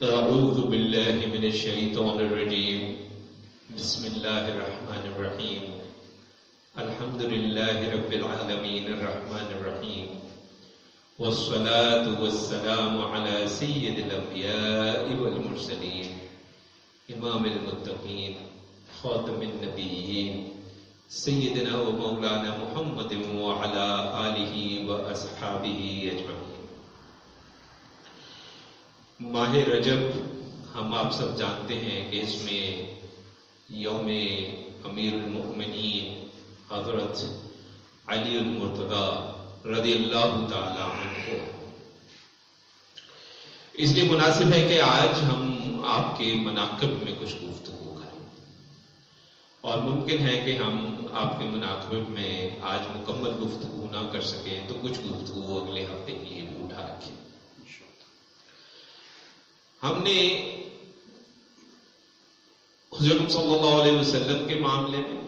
أعوذ بالله من الشيطان الرجيم. بسم الله الرحمن الرحيم. الحمد لله رب العالمين الرحمن الرحيم. والصلاة والسلام على سيد الأنبياء والمرسلين. إمام المتقين. خاتم النبيين. سيدنا ومولانا محمد وعلى آله وأصحابه أجمعين. ماہ رجب ہم آپ سب جانتے ہیں کہ اس میں یوم امیر المؤمنین حضرت علی المرتضی رضی اللہ تعالی عنہ۔ اس لیے مناسب ہے کہ آج ہم آپ کے مناقب میں کچھ گفتگو کریں۔ اور ممکن ہے کہ ہم آپ کے مناقب میں آج مکمل گفتگو نہ کر سکیں تو کچھ گفتگو اگلے ہفتے کے لیے اٹھا رکھیں۔ ہم نے حضرت صلی اللہ علیہ وسلم کے معاملے میں،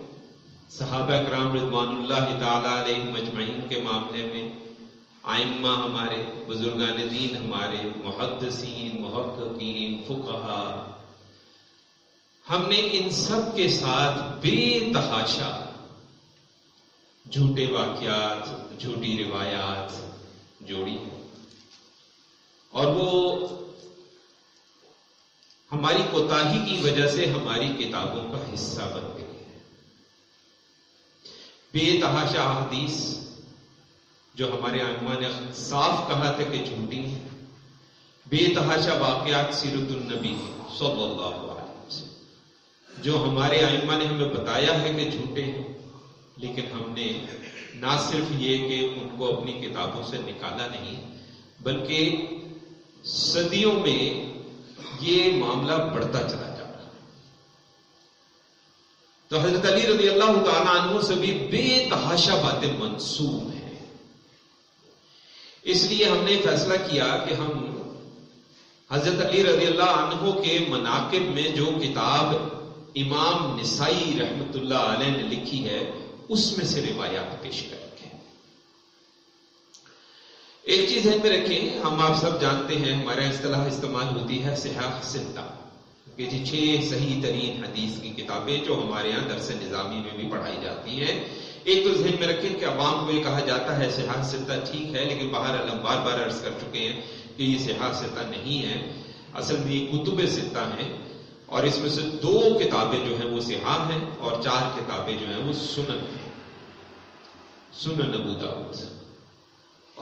صحابہ کرام رضوان اللہ تعالی علیہ مجمعین کے معاملے میں، آئمہ ہمارے، بزرگان دین ہمارے، محدثین، محققین، فقہا، ہم نے ان سب کے ساتھ بے تحاشا جھوٹے واقعات، جھوٹی روایات جوڑی اور وہ ہماری کوتاہی کی وجہ سے ہماری کتابوں کا حصہ بن گئی۔ ہے بے تحاشا حدیث جو ہمارے آئمہ نے صاف کہا تھا کہ جھوٹی ہے بے تحاشا واقعات سیرت النبی صلی اللہ علیہ وسلم جو ہمارے آئمہ نے ہمیں بتایا ہے کہ جھوٹے ہیں، لیکن ہم نے نہ صرف یہ کہ ان کو اپنی کتابوں سے نکالا نہیں، بلکہ صدیوں میں یہ معاملہ بڑھتا چلا جا رہا تو حضرت علی رضی اللہ تعالیٰ عنہ سے بھی بے تحاشا باتیں منسوب ہیں۔ اس لیے ہم نے فیصلہ کیا کہ ہم حضرت علی رضی اللہ عنہ کے مناقب میں جو کتاب امام نسائی رحمت اللہ علیہ نے لکھی ہے، اس میں سے روایات پیش کریں۔ ایک چیز ہے میں رکھیں، ہم آپ سب جانتے ہیں ہمارا اصطلاح استعمال ہوتی ہے سیاح سنتا کہ جی چھ صحیح ترین حدیث کی کتابیں جو ہمارے یہاں درس نظامی میں بھی پڑھائی جاتی ہیں۔ ایک تو ذہن میں رکھیں کہ عوام کو یہ کہا جاتا ہے سیاح سنتا ٹھیک ہے، لیکن باہر علم بار بار عرض کر چکے ہیں کہ یہ سیاح سنتا نہیں ہے۔ اصل میں یہ کتب سنتا ہے اور اس میں سے دو کتابیں جو ہیں وہ سیاح ہیں اور چار کتابیں جو ہیں وہ سنن ہیں۔ سنن ابو داؤد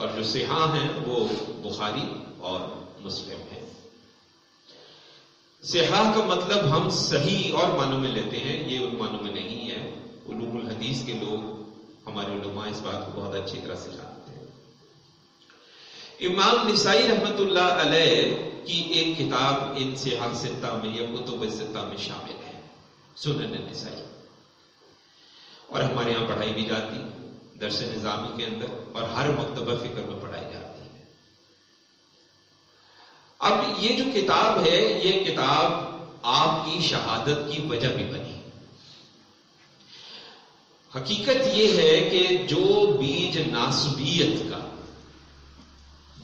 اور جو سیاح ہیں وہ بخاری اور مسلم ہیں۔ سیاح کا مطلب ہم صحیح اور معنوں میں لیتے ہیں، یہ ان معنوں میں نہیں ہے۔ علوم الحدیث کے لوگ ہمارے علماء اس بات کو بہت اچھی طرح سے جانتے ہیں۔ امام نسائی رحمت اللہ علیہ کی ایک کتاب ان سیاح ستہ میں یا کتب ستہ میں شامل ہے، سنن نسائی۔ اور ہمارے یہاں پڑھائی بھی جاتی۔ درس نظامی کے اندر اور ہر مکتبہ فکر میں پڑھائی جاتی ہے۔ اب یہ جو کتاب ہے، یہ کتاب آپ کی شہادت کی وجہ بھی بنی۔ حقیقت یہ ہے کہ جو بیج ناسبیت کا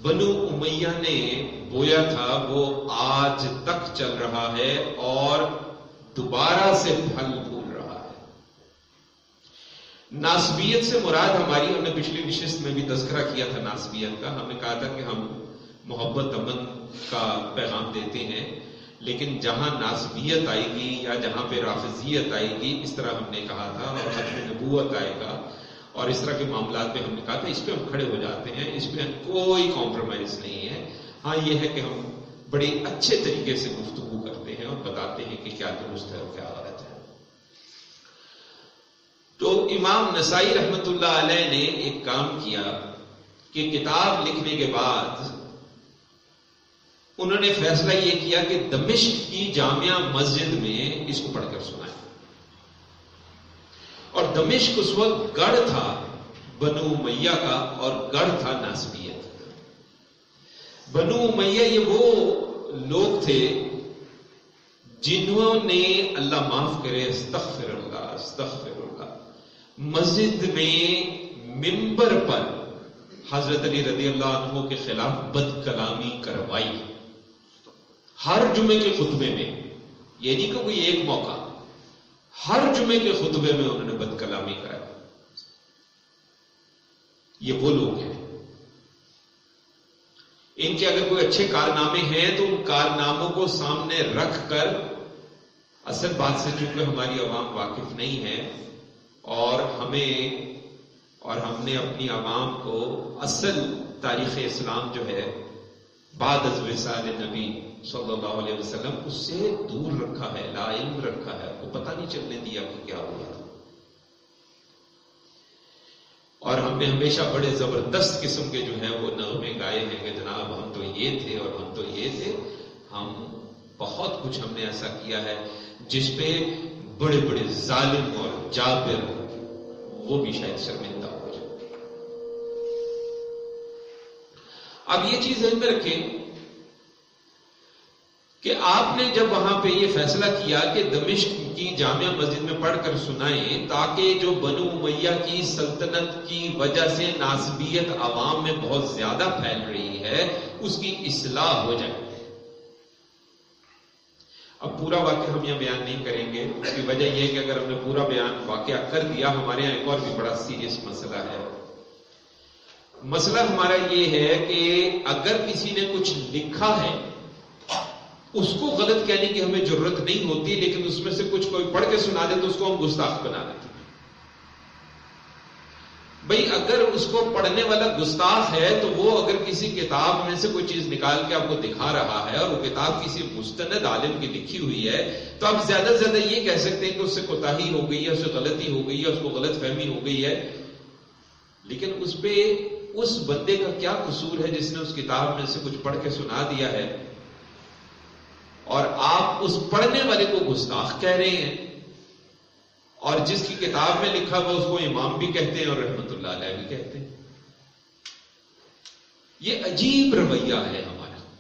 بنو امیہ نے بویا تھا، وہ آج تک چل رہا ہے اور دوبارہ سے پھل ناسبیت سے مراد ہماری، ہم نے پچھلی نشست میں بھی تذکرہ کیا تھا ناسبیت کا، ہم نے کہا تھا کہ ہم محبت امن کا پیغام دیتے ہیں، لیکن جہاں ناسبیت آئے گی یا جہاں پہ رافضیت آئے گی، اس طرح ہم نے کہا تھا اور ختم نبوت آئے گا، اور اس طرح کے معاملات پہ ہم نے کہا تھا، اس پہ ہم کھڑے ہو جاتے ہیں، اس پہ کوئی کمپرومائز نہیں ہے۔ ہاں یہ ہے کہ ہم بڑے اچھے طریقے سے گفتگو کرتے ہیں اور بتاتے ہیں کہ کیا درست ہے اور کیا تو امام نسائی رحمت اللہ علیہ نے ایک کام کیا کہ کتاب لکھنے کے بعد انہوں نے فیصلہ یہ کیا کہ دمشق کی جامعہ مسجد میں اس کو پڑھ کر سنایا اور دمشق اس وقت گڑھ تھا، بنو میاں کا اور گڑھ تھا ناسبیت بنو میاں یہ وہ لوگ تھے جنہوں نے اللہ معاف کرے، استغفر اللہ استغفر اللہ۔ مسجد میں ممبر پر حضرت علی رضی اللہ عنہ کے خلاف بد کلامی کروائی۔ ہر جمعے کے خطبے میں یہ نہیں کہ کوئی ایک موقع، ہر جمعے کے خطبے میں انہوں نے بد کلامی کرائی۔ یہ وہ لوگ ہیں۔ ان کے اگر کوئی اچھے کارنامے ہیں تو ان کارناموں کو سامنے رکھ کر، اصل بات سے چونکہ ہماری عوام واقف نہیں ہے اور ہمیں اور ہم نے اپنی عوام کو اصل تاریخ اسلام جو ہے، بعد از وسال نبی صلی اللہ علیہ وسلم، اس سے دور رکھا ہے، لا علم رکھا ہے۔ وہ پتہ نہیں چلنے دیا کہ کیا ہوا۔ اور ہم نے ہمیشہ بڑے زبردست قسم کے جو ہیں، وہ نغمے گائے ہیں کہ جناب ہم تو یہ تھے اور ہم تو یہ تھے۔ ہم بہت کچھ ہم نے ایسا کیا ہے، جس پہ بڑے بڑے ظالم اور جابر وہ بھی شاید شرمندہ ہو جائے۔ اب یہ چیز ذہن میں رکھیں کہ آپ نے جب وہاں پہ یہ فیصلہ کیا کہ دمشق کی جامعہ مسجد میں پڑھ کر سنائیں تاکہ جو بنو امیہ کی سلطنت کی وجہ سے ناسبیت عوام میں بہت زیادہ پھیل رہی ہے، اس کی اصلاح ہو جائے۔ اب پورا واقعہ ہم یہاں بیان نہیں کریں گے۔ اس کی وجہ یہ ہے کہ اگر ہم نے پورا بیان واقعہ کر دیا، ہمارے یہاں ایک اور بھی بڑا سیریس مسئلہ ہے۔ مسئلہ ہمارا یہ ہے کہ اگر کسی نے کچھ لکھا ہے، اس کو غلط کہنے کی ہمیں ضرورت نہیں ہوتی، لیکن اس میں سے کچھ کوئی پڑھ کے سنا دے تو اس کو ہم گستاخ بنا دیتے بھائی اگر اس کو پڑھنے والا گستاخ ہے تو وہ اگر کسی کتاب میں سے کوئی چیز نکال کے آپ کو دکھا رہا ہے اور وہ کتاب کسی مستند عالم کی لکھی ہوئی ہے، تو آپ زیادہ سے زیادہ یہ کہہ سکتے ہیں کہ اس سے کوتا ہو گئی ہے، اس سے غلطی ہو گئی ہے، اس کو غلط فہمی ہو گئی ہے۔ لیکن اس پہ اس بندے کا کیا قصور ہے جس نے اس کتاب میں سے کچھ پڑھ کے سنا دیا ہے؟ اور آپ اس پڑھنے والے کو گستاخ کہہ رہے ہیں۔ اور جس کی کتاب میں لکھا ہوا اس کو امام بھی کہتے ہیں اور رحمت اللہ علیہ بھی کہتے ہیں۔ یہ عجیب رویہ ہے ہمارا۔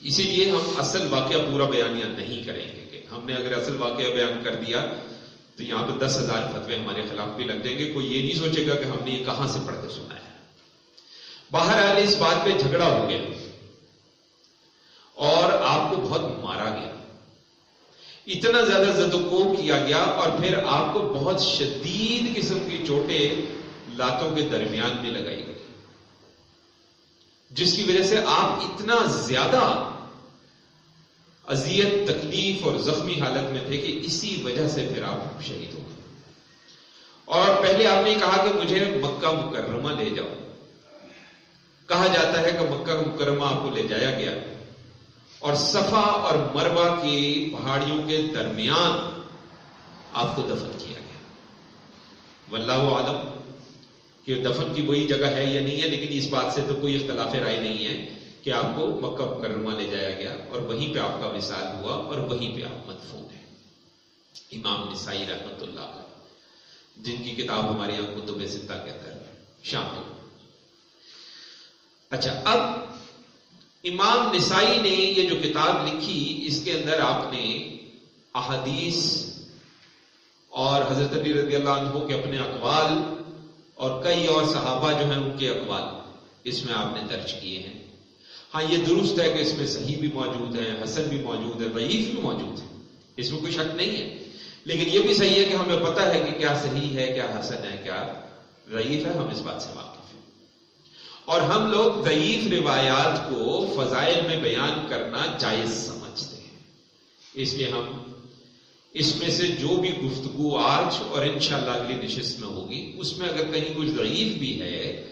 اسی لیے ہم اصل واقعہ پورا بیانیہ نہیں کریں گے کہ ہم نے اگر اصل واقعہ بیان کر دیا تو یہاں پہ دس ہزار فتوے ہمارے خلاف بھی لگ جائیں گے۔ کوئی یہ نہیں سوچے گا کہ ہم نے یہ کہاں سے پڑھ کے سنا ہے۔ باہر آئے اس بات پہ جھگڑا ہو گیا اور آپ کو بہت مارا گیا۔ اتنا زیادہ زد کو کیا گیا اور پھر آپ کو بہت شدید قسم کی چوٹیں لاتوں کے درمیان میں لگائی گئی۔ جس کی وجہ سے آپ اتنا زیادہ اذیت، تکلیف اور زخمی حالت میں تھے کہ اسی وجہ سے پھر آپ شہید ہو گئے۔ اور پہلے آپ نے کہا کہ مجھے مکہ مکرمہ لے جاؤ۔ کہا جاتا ہے کہ مکہ مکرمہ آپ کو لے جایا گیا۔ اور صفا اور مروا کی پہاڑیوں کے درمیان آپ کو دفن کیا گیا۔ واللہ عالم کہ دفن کی وہی جگہ ہے یا نہیں ہے، لیکن اس بات سے تو کوئی اختلاف رائے نہیں ہے کہ آپ کو مکہ مکرمہ لے جایا گیا اور وہیں پہ آپ کا مثال ہوا اور وہیں پہ آپ مدفون ہیں۔ امام نسائی رحمت اللہ جن کی کتاب ہمارے یہاں کتب ستہ کے اندر شامل اچھا اب امام نسائی نے یہ جو کتاب لکھی، اس کے اندر آپ نے احادیث اور حضرت علی رضی اللہ عنہ کے اپنے اقوال اور کئی اور صحابہ جو ہیں ان کے اقوال، اس میں آپ نے درج کیے ہیں۔ ہاں یہ درست ہے کہ اس میں صحیح بھی موجود ہے، حسن بھی موجود ہے، ضعیف بھی موجود ہے، اس میں کوئی شک نہیں ہے۔ لیکن یہ بھی صحیح ہے کہ ہمیں پتہ ہے کہ کیا صحیح ہے، کیا حسن ہے، کیا ضعیف ہے، ہم اس بات سے واقف اور ہم لوگ ضعیف روایات کو فضائل میں بیان کرنا جائز سمجھتے ہیں۔ اس لیے ہم اس میں سے جو بھی گفتگو آج اور انشاءاللہ اگلی نشست میں ہوگی، اس میں اگر کہیں کچھ ضعیف بھی ہے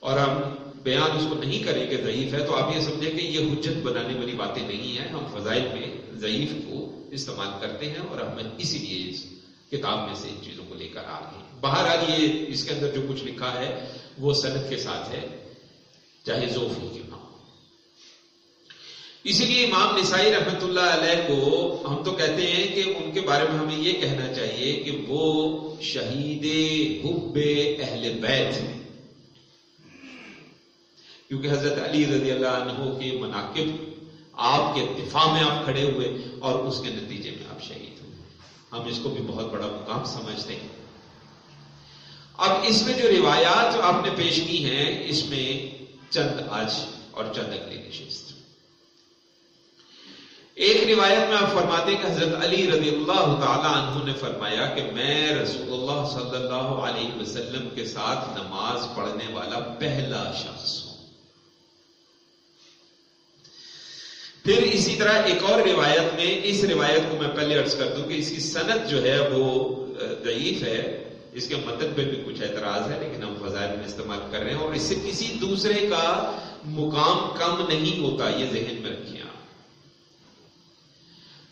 اور ہم بیان اس کو نہیں کریں کہ ضعیف ہے، تو آپ یہ سمجھیں کہ یہ حجت بنانے والی باتیں نہیں ہیں۔ ہم فضائل میں ضعیف کو استعمال کرتے ہیں اور ہمیں اسی لیے اس کتاب میں سے ان چیزوں کو لے کر آ گئے باہر آ یہ اس کے اندر جو کچھ لکھا ہے، وہ صنعت کے ساتھ ہے، چاہے زوف ہو کیوں نہ اسی لیے امام نسائی رحمت اللہ علیہ کو ہم تو کہتے ہیں کہ ان کے بارے میں ہمیں یہ کہنا چاہیے کہ وہ شہید حب اہل بیت ہیں۔ کیونکہ حضرت علی رضی اللہ عنہ کے مناقب آپ کے دفاع میں آپ کھڑے ہوئے اور اس کے نتیجے میں آپ شہید ہم اس کو بھی بہت بڑا مقام سمجھتے ہیں۔ اب اس میں جو روایات جو آپ نے پیش کی ہیں، اس میں چند آج اور چند اگلی نشست ایک روایت میں آپ فرماتے ہیں کہ حضرت علی رضی اللہ تعالی عنہ نے فرمایا کہ میں رسول اللہ صلی اللہ علیہ وسلم کے ساتھ نماز پڑھنے والا پہلا شخص ہوں۔ پھر اسی طرح ایک اور روایت میں، اس روایت کو میں پہلے عرض کر دوں کہ اس کی صنعت جو ہے وہ ضعیف ہے۔ اس کے مدد پہ بھی کچھ اعتراض ہے، لیکن ہم فضائل میں استعمال کر رہے ہیں۔ اور اس سے کسی دوسرے کا مقام کم نہیں ہوتا، یہ ذہن میں رکھیں آپ۔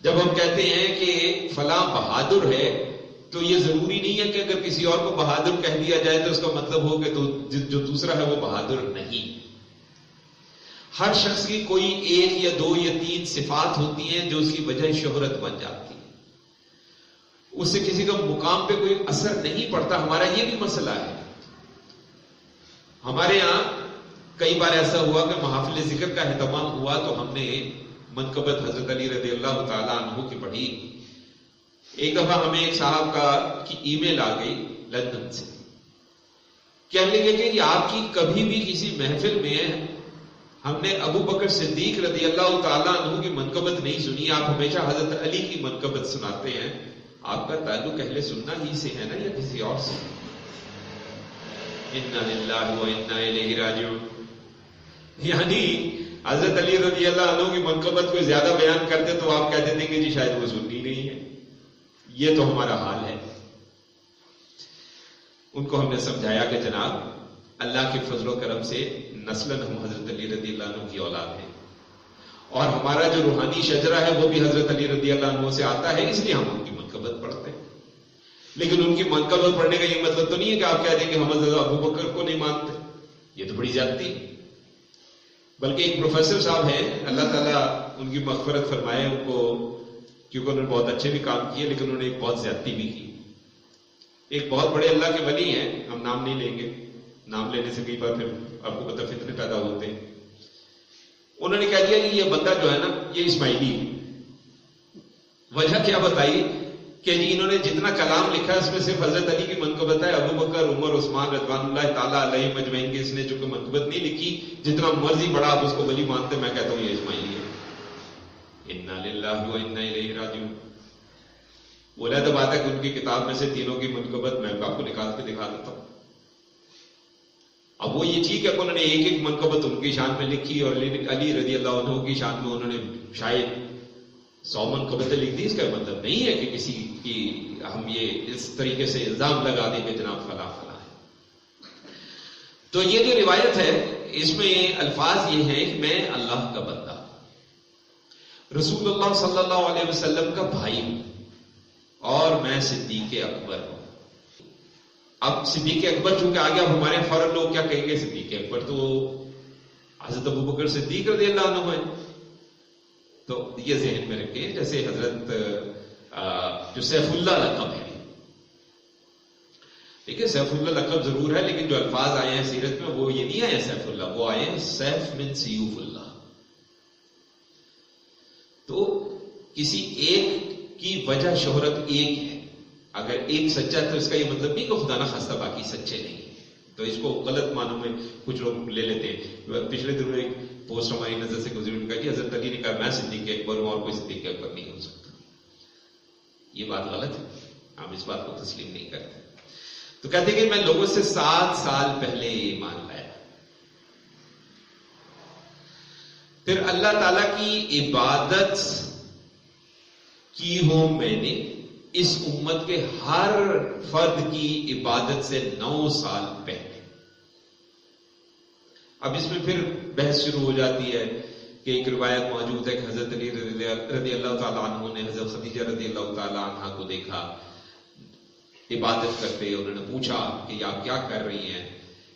جب ہم کہتے ہیں کہ فلاں بہادر ہے، تو یہ ضروری نہیں ہے کہ اگر کسی اور کو بہادر کہہ دیا جائے تو اس کا مطلب ہو کہ جو دوسرا ہے وہ بہادر نہیں۔ ہر شخص کی کوئی ایک یا دو یا تین صفات ہوتی ہیں جو اس کی وجہ شہرت بن جاتی ہے اس سے کسی کا مقام پہ کوئی اثر نہیں پڑتا، ہمارا یہ بھی مسئلہ ہے۔ ہمارے یہاں کئی بار ایسا ہوا کہ محافل ذکر کا اہتمام ہوا تو ہم نے منقبت حضرت علی رضی اللہ تعالیٰ عنہ کی پڑھی۔ ایک دفعہ ہمیں ایک صاحب کا کی ای میل آ گئی لندن سے۔ کہنے لگے کہ آپ کی کبھی بھی کسی محفل میں ہم نے ابو بکر صدیق رضی اللہ تعالیٰ عنہ کی منقبت نہیں سنی، آپ ہمیشہ حضرت علی کی منقبت سناتے ہیں۔ آپ کا تعلق اہل سننا ہی سے ہے نا یا کسی اور سے؟ یعنی حضرت علی رضی اللہ عنہ کی منقبت کو زیادہ بیان کرتے تو آپ کہتے تھے کہ جی شاید وہ سننی نہیں ہے۔ یہ تو ہمارا حال ہے۔ ان کو ہم نے سمجھایا کہ جناب، اللہ کے فضل و کرم سے نسل ہم حضرت علی رضی اللہ عنہ کی اولاد ہیں اور ہمارا جو روحانی شجرا ہے وہ بھی حضرت علی رضی اللہ عنہ سے آتا ہے، اس لیے ہم ان کی منقبت پڑھتے ہیں۔ لیکن ان کی منقبت پڑھنے کا یہ مطلب تو نہیں ہے کہ آپ کہہ دیں کہ ہم حضرت ابو بکر کو نہیں مانتے۔ یہ تو بڑی زیادتی ہے۔ بلکہ ایک پروفیسر صاحب ہیں، اللہ تعالیٰ ان کی مغفرت فرمائے، ان کو کیونکہ انہوں نے بہت اچھے بھی کام کیے، لیکن انہوں نے ایک بہت زیادتی بھی کی۔ ایک بہت بڑے اللہ کے ولی ہیں، ہم نام نہیں لیں گے۔ نام لینے سے کئی بار پھر آپ کو پتہ فتنے پیدا ہوتے ہیں۔ انہوں نے کہہ دیا کہ جی، یہ بندہ جو ہے نا، یہ اسماعیلی ہے۔ وجہ کیا بتائی کہ جی انہوں نے جتنا کلام لکھا، اس میں صرف حضرت علی کی منقبت ہے، ابو بکر، عمر، عثمان، رضوان اللہ تعالیٰ علیہ مجمعین کے اس نے چونکہ منقبت نہیں لکھی، جتنا مرضی بڑا آپ اس کو ولی مانتے، میں کہتا ہوں یہ اجماعی ہے۔ انا للہ و انا الیہ راجعون۔ بولا تو بات ہے کہ ان کی کتاب میں سے تینوں کی منقبت میں آپ کو نکال کے دکھا دیتا ہوں۔ اب وہ یہ ٹھیک ہے کہ انہوں نے ایک ایک منقبت ان کی شان میں لکھی اور علی رضی اللہ عنہ کی شان میں انہوں نے شاید سو منقبتیں لکھ دی، اس کا مطلب نہیں ہے کہ کسی کی ہم یہ اس طریقے سے الزام لگا دیں کہ جناب فلاں فلاں ہے تو یہ جو روایت ہے، اس میں الفاظ یہ ہے کہ میں اللہ کا بندہ، رسول اللہ صلی اللہ علیہ وسلم کا بھائی ہوں اور میں صدیق اکبر ہوں۔ اب صدیق اکبر چونکہ آگے اب ہمارے فوراً لوگ کیا کہیں گے صدیق اکبر تو حضرت ابو بکر صدیق رضی اللہ عنہ ہے تو یہ ذہن میں رکھیں، جیسے حضرت جو سیف اللہ لقب ہے دیکھیے سیف اللہ لقب ضرور ہے، لیکن جو الفاظ آئے ہیں سیرت میں، وہ یہ نہیں آئے سیف اللہ، وہ آئے ہیں سیف من سیوف اللہ۔ تو کسی ایک کی وجہ شہرت ایک ہے۔ اگر ایک سچا ہے تو اس کا یہ مطلب نہیں کہ خدا نہ خاصہ باقی سچے نہیں۔ تو اس کو غلط معنوں میں کچھ لوگ لے لیتے ہیں۔ پچھلے دنوں ایک پوسٹ ہماری نظر سے گزری، ان کا کہ حضرت علی نے کہا، میں صدیق اکبر ہوں اور کوئی صدیق اکبر نہیں ہو سکتا۔ یہ بات غلط ہے۔ ہم اس بات کو تسلیم نہیں کرتے۔ تو کہتے کہ میں لوگوں سے سات سال پہلے یہ مان لایا۔ پھر اللہ تعالی کی عبادت کی ہو میں نے۔ اس امت کے ہر فرد کی عبادت سے نو سال پہلے۔ اب اس میں پھر بحث شروع ہو جاتی ہے کہ ایک روایت موجود ہے کہ حضرت علی رضی اللہ تعالیٰ عنہ نے حضرت خدیجہ رضی اللہ تعالیٰ عنہ کو دیکھا، عبادت کرتے انہوں نے پوچھا کہ آپ کیا کر رہی ہیں؟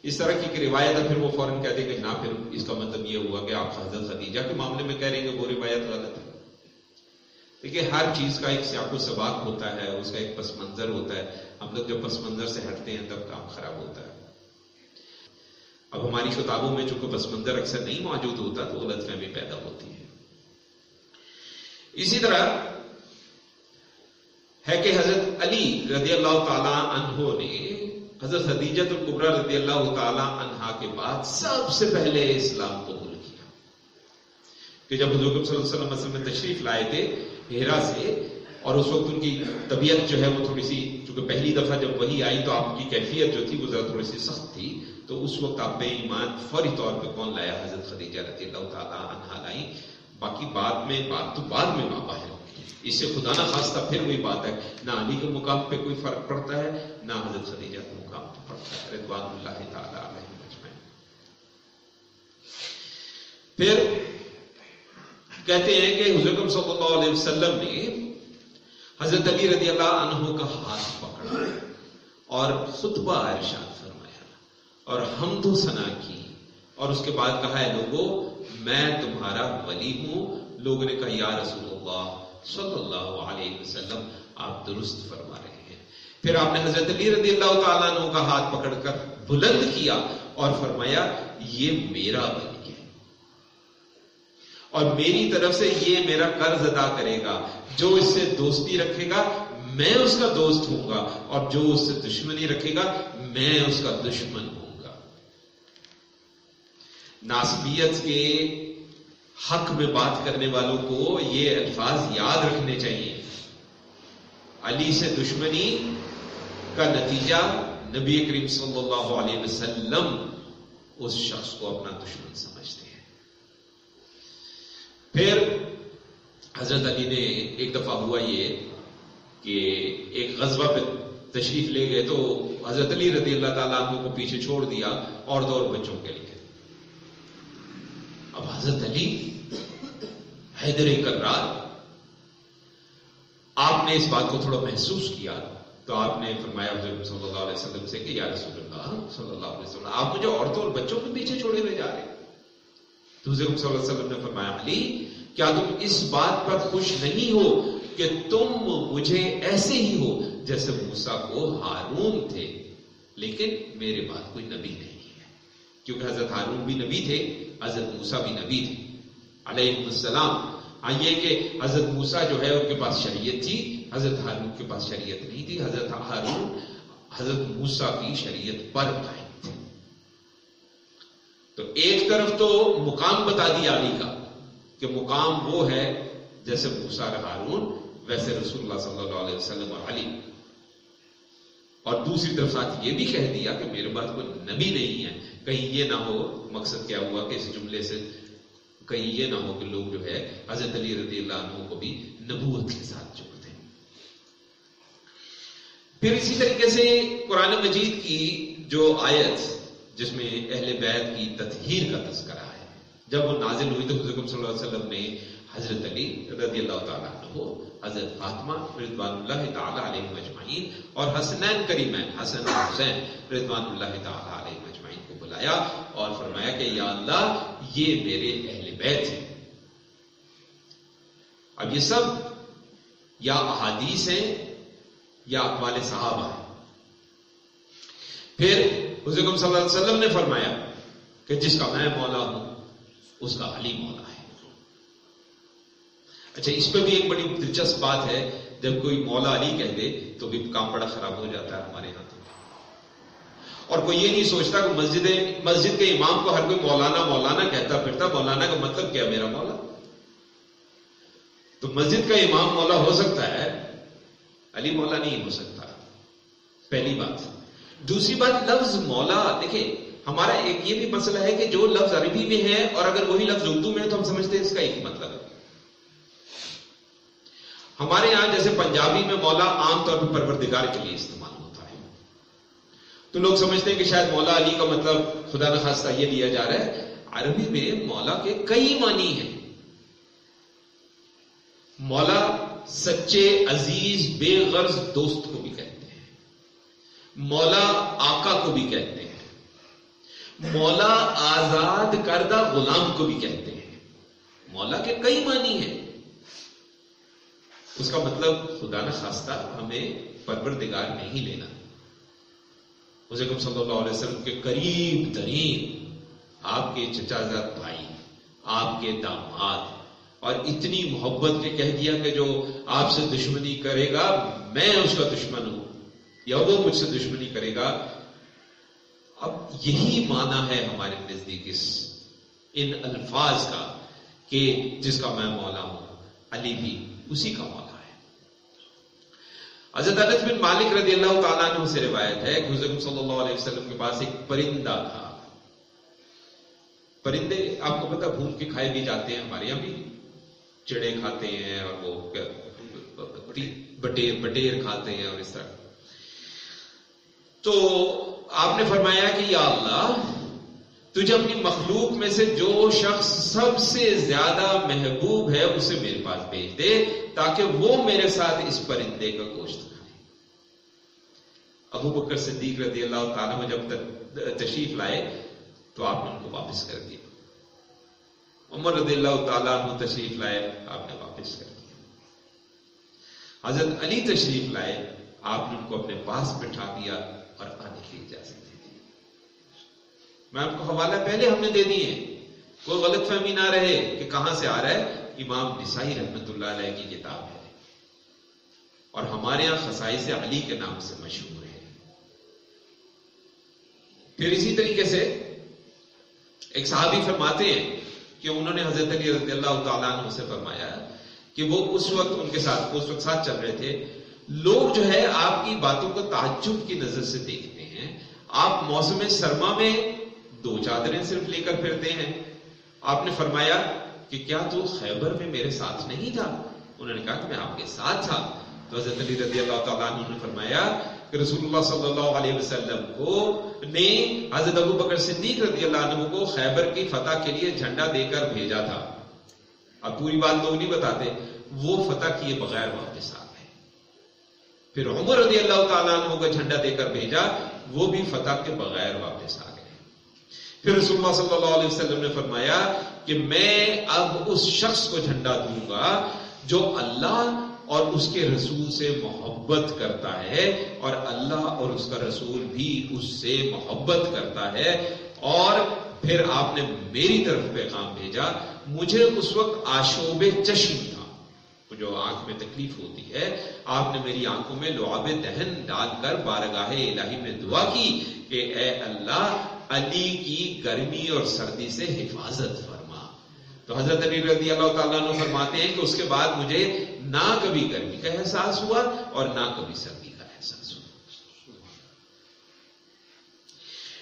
اس طرح کی ایک روایت ہے، پھر وہ فوراً کہتے کہ نہ، پھر اس کا مطلب یہ ہوا کہ آپ حضرت خدیجہ کے معاملے میں کہہ رہے ہیں کہ وہ روایت غلط ہے۔ دیکھیے، ہر چیز کا ایک سیاق و سباق ہوتا ہے، اس کا ایک پس منظر ہوتا ہے۔ ہم لوگ جب پس منظر سے ہٹتے ہیں، تب کام خراب ہوتا ہے۔ اب ہماری کتابوں میں چونکہ پس منظر اکثر نہیں موجود ہوتا، تو غلط فہمی پیدا ہوتی ہے۔ اسی طرح ہے کہ حضرت علی رضی اللہ تعالی عنہ نے حضرت حدیجت القبرا رضی اللہ تعالی عنہ کے بعد سب سے پہلے اسلام قبول کیا۔ کہ جب حضور صلی اللہ علیہ وسلم میں تشریف لائے تھے ہیرا سے اور اس وقت ان کی طبیعت جو ہے وہ تھوڑی سی، چونکہ پہلی دفعہ جب وہی آئی تو آپ کی کیفیت جو تھی وہ ذرا تھوڑی سی سخت تھی۔ تو اس وقت آپ بے ایمان فوری طور پہ کون لایا؟ حضرت خدیجہ رضی اللہ تعالیٰ عنہ لائی۔ باقی بعد میں بات تو بعد میں ماں باہر اس سے خدا نہ خاصتا پھر وہی بات ہے، نہ علی کے مقام پہ کوئی فرق پڑتا ہے، نہ حضرت خدیجہ کے مقام پہ پڑتا ہے۔ رضوان اللہ تعالیٰ علیہ مجمعین پھر کہتے ہیں کہ حضرت صلی اللہ علیہ وسلم نے حضرت علی رضی اللہ عنہ کا ہاتھ پکڑا اور خطبہ ارشاد فرمایا اور ہم تو سنا کی اور اس کے بعد کہا ہے لوگوں میں تمہارا ولی ہوں۔ لوگوں نے کہا، یا رسول اللہ صلی اللہ علیہ وسلم، آپ درست فرما رہے ہیں۔ پھر آپ نے حضرت علی رضی اللہ تعالیٰ عنہ کا ہاتھ پکڑ کر بلند کیا اور فرمایا، یہ میرا ولی اور میری طرف سے یہ میرا قرض ادا کرے گا۔ جو اس سے دوستی رکھے گا، میں اس کا دوست ہوں گا۔ اور جو اس سے دشمنی رکھے گا، میں اس کا دشمن ہوں گا۔ ناسبیت کے حق میں بات کرنے والوں کو یہ الفاظ یاد رکھنے چاہیے۔ علی سے دشمنی کا نتیجہ نبی کریم صلی اللہ علیہ وسلم اس شخص کو اپنا دشمن سمجھتے ہیں۔ پھر حضرت علی نے ایک دفعہ ہوا یہ کہ ایک غزوہ پہ تشریف لے گئے تو حضرت علی رضی اللہ تعالیٰ عنہ کو پیچھے چھوڑ دیا اور دور بچوں کے لیے۔ اب حضرت علی حیدر کرار، آپ نے اس بات کو تھوڑا محسوس کیا تو آپ نے فرمایا صلی اللہ علیہ وسلم سے کہ یا رسول اللہ، صلی اللہ علیہ وسلم، آپ مجھے عورتوں اور بچوں کے پیچھے چھوڑے ہوئے جا رہے ہیں۔ تو حضرت صلی اللہ علیہ وسلم نے فرمایا، علی، کیا تم اس بات پر خوش نہیں ہو کہ تم مجھے ایسے ہی ہو جیسے موسا کو ہارون تھے؟ لیکن میرے بعد کوئی نبی نہیں ہے۔ کیونکہ حضرت ہارون بھی نبی تھے، حضرت موسا بھی نبی تھے۔ علیہ السلام۔ آئیے کہ حضرت موسا جو ہے، ان کے پاس شریعت تھی، حضرت ہارون کے پاس شریعت نہیں تھی، حضرت ہارون، حضرت موسا کی شریعت پر قائم تو ایک طرف تو مقام بتا دیا علی کا کہ مقام وہ ہے جیسے موسا ہارون، ویسے رسول اللہ صلی اللہ علیہ وسلم اور علی۔ اور دوسری طرف ساتھ یہ بھی کہہ دیا کہ میرے پاس کوئی نبی نہیں ہے۔ کہیں یہ نہ ہو، مقصد کیا ہوا کہ اس جملے سے؟ کہیں یہ نہ ہو کہ لوگ جو ہے حضرت علی رضی اللہ عنہ کو بھی نبوت کے ساتھ جوڑ دیں پھر اسی طریقے سے قرآن مجید کی جو آیت جس میں اہل بیت کی تطہیر کا تذکرہ ہے۔ جب وہ نازل ہوئی تو حضرت صلی اللہ علیہ وسلم نے حضرت علی رضی اللہ تعالیٰ عنہ، حضرت فاطمہ رضوان اللہ تعالیٰ علیہ مجمعین اور حسنین کریمین حسن حسین رضوان اللہ تعالیٰ علیہ مجمعین کو بلایا اور فرمایا کہ یا اللہ، یہ میرے اہل بیت ہیں۔ اب یہ سب یا احادیث ہیں یا اقوال صحابہ ہیں۔ پھر حضرت صلی اللہ علیہ وسلم نے فرمایا کہ جس کا میں مولا ہوں، اس کا علی مولا ہے۔ اچھا اس پہ بھی ایک بڑی دلچسپ بات ہے، جب کوئی مولا علی کہہ دے تو بھی کام بڑا خراب ہو جاتا ہے ہمارے یہاں اور کوئی یہ نہیں سوچتا کہ مسجد مسجد کے امام کو ہر کوئی مولانا مولانا کہتا پھرتا، مولانا کا مطلب کیا میرا مولا؟ تو مسجد کا امام مولا ہو سکتا ہے، علی مولا نہیں ہو سکتا۔ پہلی بات۔ دوسری بات، لفظ مولا، دیکھیں، ہمارا ایک یہ بھی مسئلہ ہے کہ جو لفظ عربی میں ہے اور اگر وہی لفظ اردو میں ہے تو ہم سمجھتے ہیں اس کا ایک ہی مطلب ہے۔ ہمارے یہاں جیسے پنجابی میں مولا عام طور پر پروردگار کے لیے استعمال ہوتا ہے۔ تو لوگ سمجھتے ہیں کہ شاید مولا علی کا مطلب خدا نخواستہ یہ لیا جا رہا ہے، عربی میں مولا کے کئی معنی ہیں۔ مولا سچے، عزیز، بے غرض دوست کو بھی کہتے ہیں۔ مولا آقا کو بھی کہتے ہیں۔ مولا آزاد کردہ غلام کو بھی کہتے ہیں۔ مولا کے کئی معنی ہیں۔ اس کا مطلب خدا نخواستہ ہمیں پروردگار نہیں لینا۔ حضرت صلی اللہ علیہ وسلم کے قریب ترین آپ کے چچا زاد بھائی، آپ کے داماد۔ اور اتنی محبت کے کہہ دیا کہ جو آپ سے دشمنی کرے گا، میں اس کا دشمن ہوں۔ یا وہ مجھ سے دشمنی کرے گا۔ اب یہی معنی ہے ہمارے نزدیک اس، ان الفاظ کا، کہ جس کا میں مولا ہوں، علی بھی اسی کا مولا ہے۔ حضرت انس بن مالک رضی اللہ تعالیٰ عنہ سے روایت ہے کہ حضرت صلی اللہ علیہ وسلم کے پاس ایک پرندہ تھا۔ پرندے آپ کو پتا بھون کے کھائے بھی جاتے ہیں، ہمارے یہاں بھی چڑے کھاتے ہیں اور وہ بٹیر بٹیر کھاتے ہیں اور اس طرح۔ تو آپ نے فرمایا کہ یا اللہ، تجھے اپنی مخلوق میں سے جو شخص سب سے زیادہ محبوب ہے، اسے میرے پاس بھیج دے تاکہ وہ میرے ساتھ اس پرندے کا گوشت کھائے۔ ابو بکر صدیق رضی اللہ تعالیٰ میں جب تشریف لائے تو آپ نے ان کو واپس کر دیا۔ عمر رضی اللہ تعالیٰ عنہ تشریف لائے، آپ نے واپس کر دیا۔ حضرت علی تشریف لائے، آپ نے ان کو اپنے پاس بٹھا دیا۔ کی اجازت دے میں آپ کو حوالہ پہلے ہم نے دے دیے کوئی غلط فہمی نہ رہے کہ کہاں سے آ رہا ہے۔ امام نسائی رحمت اللہ علیہ کی کتاب ہے۔ اور ہمارے یہاں خسائی علی کے نام سے مشہور ہے۔ پھر اسی طریقے سے ایک صحابی فرماتے ہیں کہ انہوں نے حضرت علی رضی اللہ تعالیٰ عنہ سے فرمایا کہ وہ اس وقت ان کے ساتھ اس وقت ساتھ چل رہے تھے۔ لوگ جو ہے آپ کی باتوں کو تعجب کی نظر سے دیکھتے آپ موسم سرما میں دو چادریں صرف لے کر پھرتے ہیں۔ آپ نے فرمایا کہ کیا تو خیبر میں میرے ساتھ نہیں تھا؟ انہوں نے کہا کہ میں آپ کے ساتھ تھا۔ تو حضرت علی رضی اللہ تعالیٰ عنہ نے فرمایا کہ رسول اللہ صلی اللہ علیہ وسلم کو نے حضرت ابو بکر صدیق رضی اللہ عنہ کو خیبر کی فتح کے لیے جھنڈا دے کر بھیجا تھا۔ اب پوری بات لوگ نہیں بتاتے، وہ فتح کیے بغیر واپس آ گئے۔ پھر عمر رضی اللہ تعالیٰ عنہ کو جھنڈا دے کر بھیجا۔ وہ بھی فتح کے بغیر واپس آ گئے۔ پھر رسول اللہ صلی اللہ علیہ وسلم نے فرمایا کہ میں اب اس شخص کو جھنڈا دوں گا جو اللہ اور اس کے رسول سے محبت کرتا ہے اور اللہ اور اس کا رسول بھی اس سے محبت کرتا ہے۔ اور پھر آپ نے میری طرف پیغام بھیجا۔ مجھے اس وقت آشوب چشم تھا۔ جو آنکھ میں تکلیف ہوتی ہے، آپ نے میری آنکھوں میں لعاب دہن ڈال کر بارگاہ الہی میں دعا کی کہ اے اللہ، علی کی گرمی اور سردی سے حفاظت فرما۔ تو حضرت علی رضی اللہ تعالیٰ عنہ فرماتے ہیں کہ اس کے بعد مجھے نہ کبھی گرمی کا احساس ہوا اور نہ کبھی سردی کا احساس ہوا۔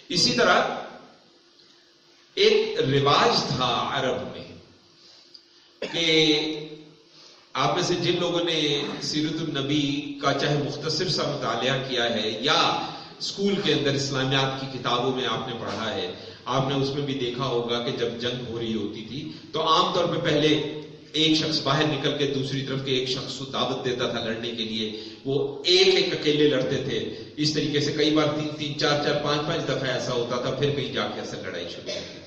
اسی طرح ایک رواج تھا عرب میں کہ آپ میں سے جن لوگوں نے سیرت النبی کا چاہے مختصر سا مطالعہ کیا ہے یا اسکول کے اندر اسلامیات کی کتابوں میں آپ نے پڑھا ہے، آپ نے اس میں بھی دیکھا ہوگا کہ جب جنگ ہو رہی ہوتی تھی، تو عام طور پہ پہلے ایک شخص باہر نکل کے دوسری طرف کے ایک شخص کو دعوت دیتا تھا لڑنے کے لیے، وہ ایک ایک اکیلے لڑتے تھے۔ اس طریقے سے کئی بار تین تین، چار چار، پانچ پانچ دفعہ ایسا ہوتا تھا، پھر کہیں جا کے اصل لڑائی شروع ہوتی تھی۔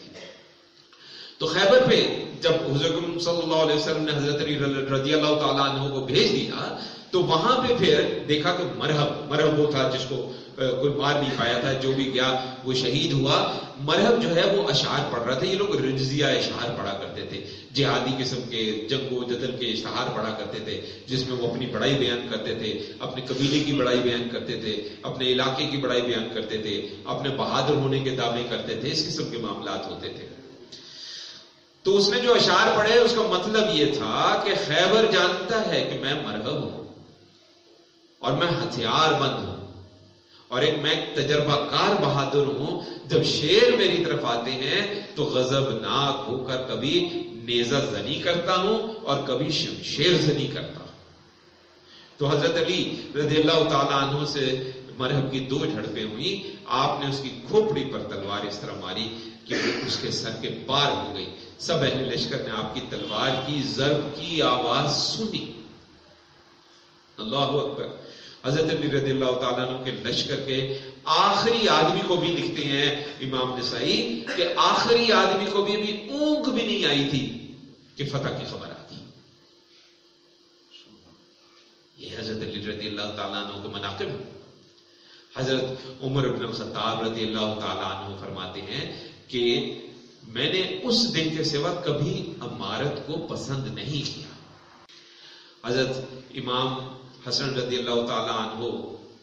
تو خیبر پہ جب حضرت صلی اللہ علیہ وسلم نے حضرت رضی اللہ تعالیٰ عنہ کو بھیج دیا، تو وہاں پہ پھر دیکھا کہ مرحب مرحب وہ تھا جس کو کوئی مار نہیں پایا تھا، جو بھی گیا وہ شہید ہوا۔ مرحب جو ہے وہ اشعار پڑھ رہا تھا یہ لوگ رجزیہ اشعار پڑھا کرتے تھے، جہادی قسم کے، جنگ و جدل کے اشتہار پڑھا کرتے تھے، جس میں وہ اپنی بڑائی بیان کرتے تھے، اپنے قبیلے کی بڑائی بیان کرتے تھے، اپنے علاقے کی بڑائی بیان کرتے تھے، اپنے بہادر ہونے کے دعوے کرتے تھے، اس قسم کے معاملات ہوتے تھے۔ تو اس نے جو اشعار پڑھے، اس کا مطلب یہ تھا کہ خیبر جانتا ہے کہ میں مرغب ہوں اور میں ہتھیار بند ہوں اور ایک میں تجربہ کار بہادر ہوں۔ جب شیر میری طرف آتے ہیں، تو غزب ناک ہو کر کبھی نیزہ زنی کرتا ہوں اور کبھی شمشیر زنی کرتا ہوں۔ تو حضرت علی رضی اللہ تعالیٰ عنہ سے مرحب کی دو جھڑپیں ہوئی آپ نے اس کی کھوپڑی پر تلوار اس طرح ماری کہ اس کے سر کے پار ہو گئی۔ سب اہل لشکر نے آپ کی تلوار کی، ضرب کی، آواز سنی۔ اللہ اکبر۔ حضرت علی رضی اللہ تعالیٰ عنہ کے لشکر کے آخری آدمی کو بھی لکھتے ہیں امام نسائی کہ آخری آدمی کو بھی، ابھی اونگ بھی نہیں آئی تھی کہ فتح کی خبر آتی۔ یہ حضرت علی رضی اللہ تعالیٰ عنہ کو مناقب حضرت عمر ابن الخطاب رضی اللہ تعالیٰ عنہ فرماتے ہیں کہ میں نے اس دن کے سوا کبھی امارت کو پسند نہیں کیا۔ حضرت امام حسن رضی اللہ تعالیٰ عنہ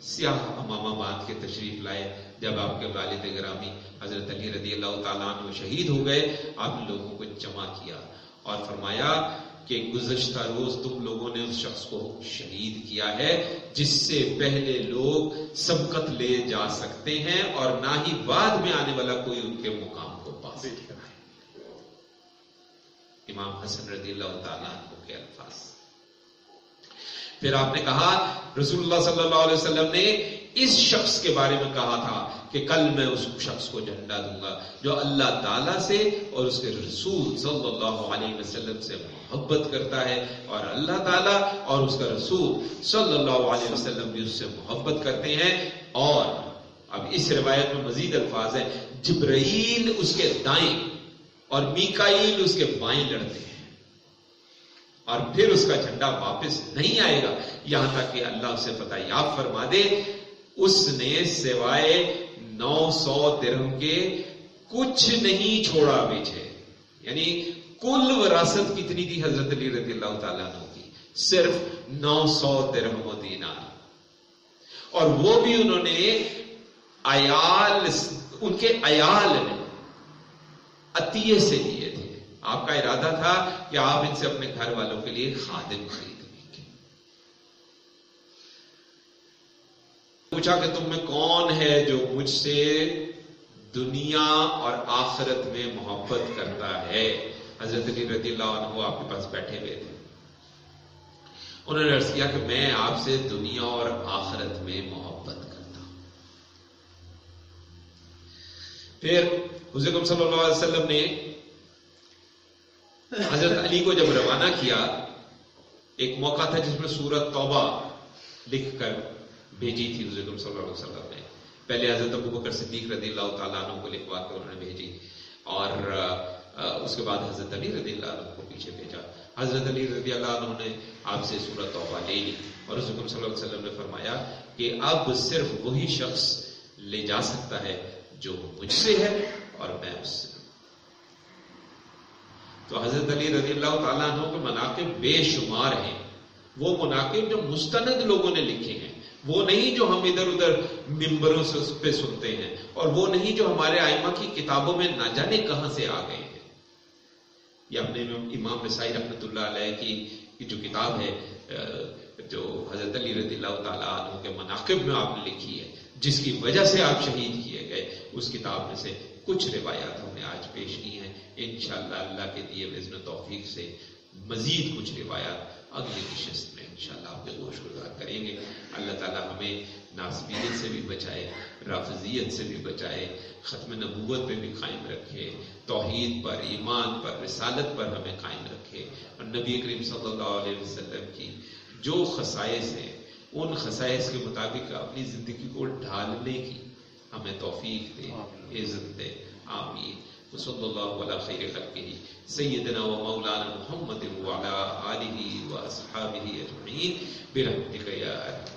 سیاہ امامہ باندھ کے تشریف لائے۔ جب آپ کے والد گرامی حضرت علی رضی اللہ تعالیٰ عنہ شہید ہو گئے، آپ نے لوگوں کو جمع کیا اور فرمایا کہ گزشتہ روز تم لوگوں نے اس شخص کو شہید کیا ہے، جس سے پہلے لوگ سبقت لے جا سکتے ہیں اور نہ ہی بعد میں آنے والا کوئی ان کے مقام امام حسن رضی اللہ تعالیٰ کے الفاظ۔ پھر آپ نے کہا، رسول اللہ صلی اللہ علیہ وسلم نے اس شخص کے بارے میں کہا تھا کہ کل میں اس شخص کو جھنڈا دوں گا، جو اللہ تعالیٰ سے اور اس کے رسول صلی اللہ علیہ وسلم سے محبت کرتا ہے اور اللہ تعالیٰ اور اس کا رسول صلی اللہ علیہ وسلم بھی اس سے محبت کرتے ہیں اور اب اس روایت میں مزید الفاظ ہے جبرائیل اس کے دائیں اور میکائیل اس کے بائیں لڑتے ہیں۔ اور پھر اس کا جھنڈا واپس نہیں آئے گا۔ یہاں تک کہ اللہ اسے پتہ یاب فرما دے۔ اس نے سوائے نو سو درم کے کچھ نہیں چھوڑا پیچھے یعنی کل وراثت کتنی تھی حضرت علی رضی اللہ تعالیٰ عنہ کی؟ صرف نو سو درم و دینار۔ اور وہ بھی انہوں نے آیال ان کے ایال نے عطیے سے لیے تھے۔ آپ کا ارادہ تھا کہ آپ ان سے اپنے گھر والوں کے لیے خادم خرید لیں گے پوچھا کہ تم میں کون ہے جو مجھ سے دنیا اور آخرت میں محبت کرتا ہے؟ حضرت علی رضی اللہ عنہ آپ کے پاس بیٹھے ہوئے تھے۔ انہوں نے عرض کیا کہ میں آپ سے دنیا اور آخرت میں محبت کرتا ہوں پھر حضرت صلی اللہ علیہ وسلم نے حضرت علی کو جب روانہ کیا، ایک موقع تھا جس میں سورت توبہ لکھ کر بھیجی تھی حضرت صلی اللہ علیہ وسلم نے۔ پہلے حضرت ابو بکر صدیق رضی اللہ تعالیٰ عنہ کو لکھوا کے انہوں نے بھیجی اور اس کے بعد حضرت علی رضی اللہ عنہ کو پیچھے بھیجا۔ حضرت علی رضی اللہ عنہ نے آپ سے سورت توبہ لے لی اور حضرت صلی اللہ علیہ وسلم نے فرمایا کہ اب صرف وہی شخص لے جا سکتا ہے جو مجھ سے ہے اور میں اس سے تو حضرت علی رضی اللہ تعالیٰ عنہ کے مناقب بے شمار ہیں۔ وہ مناقب جو مستند لوگوں نے لکھے ہیں۔ وہ نہیں جو ہم ادھر ادھر ممبروں سے اس پہ سنتے ہیں اور وہ نہیں جو ہمارے آئمہ کی کتابوں میں نہ جانے کہاں سے آ گئے ہیں۔ یہ اپنے امام رسائی رحمت اللہ علیہ کی جو کتاب ہے جو حضرت علی رضی اللہ تعالیٰ عنہ کے مناقب میں آپ نے لکھی ہے۔ جس کی وجہ سے آپ شہید کیے گئے، اس کتاب میں سے کچھ روایات ہم نے آج پیش کی ہیں۔ انشاءاللہ اللہ کے دیے وزن توفیق سے مزید کچھ روایات اگلی نشست میں انشاءاللہ آپ کے گوش گزار کریں گے۔ اللہ تعالیٰ ہمیں ناسبیت سے بھی بچائے، رافضیت سے بھی بچائے، ختم نبوت پہ بھی قائم رکھے، توحید پر، ایمان پر، رسالت پر ہمیں قائم رکھے۔ اور نبی کریم صلی اللہ علیہ وسلم کی جو خصائص ہیں ان خصائص کے مطابق اپنی زندگی کو ڈھالنے کی ہمیں توفیق دے عزت دے۔ آمین۔ وصلی اللہ علی خیر خلقہ سیدنا و مولانا محمد وعلا آلہ و اصحابہ اجمعین۔ برحمتک یا ارحم